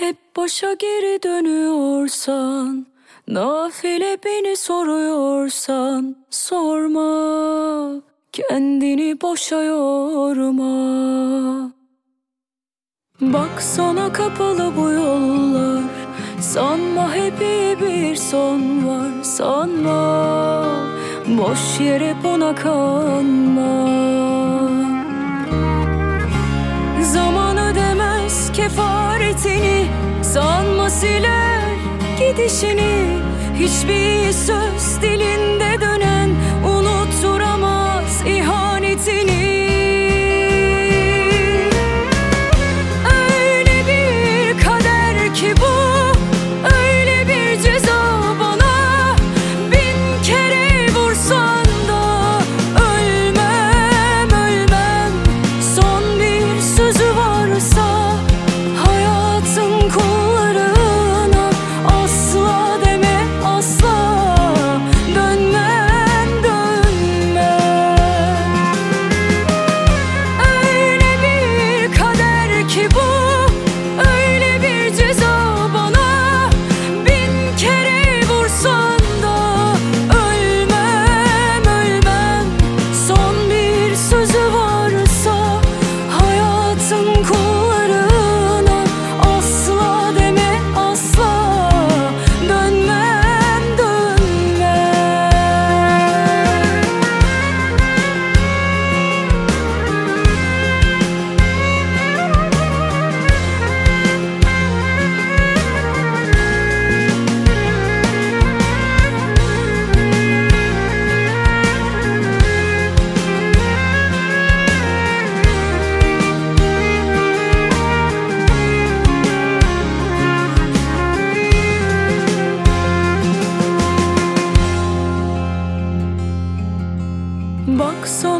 Hep başa geri dönüyorsan Nafile beni soruyorsan Sorma. Kendini boşa yorma. Bak sana kapalı bu yollar. Sanma hep iyi bir son var Sanma. Boş yere buna kanma Zaman kefaretini Sanma siler gidişini? Hiçbir söz dilinde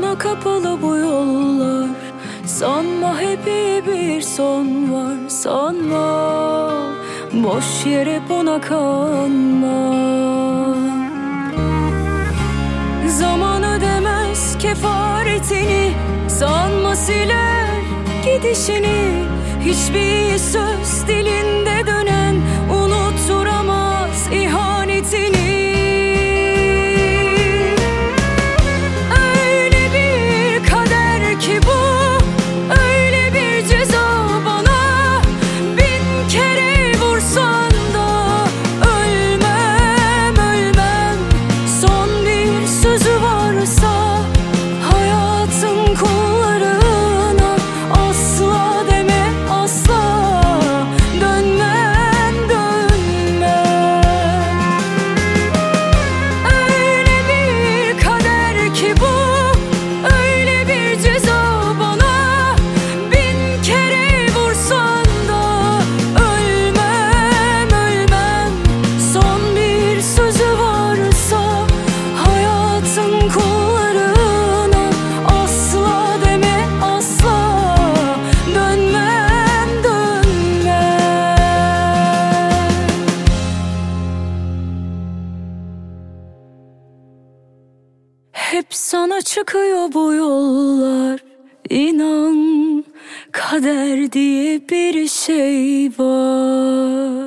sana kapalı bu yollar. Sanma hep iyi bir son var. Sanma. Boş yere buna kanma. Zaman ödemez kefaretini. Sanma siler gidişini. Hiçbir söz dilinde Hep sana çıkıyor bu yollar. İnan kader diye bir şey var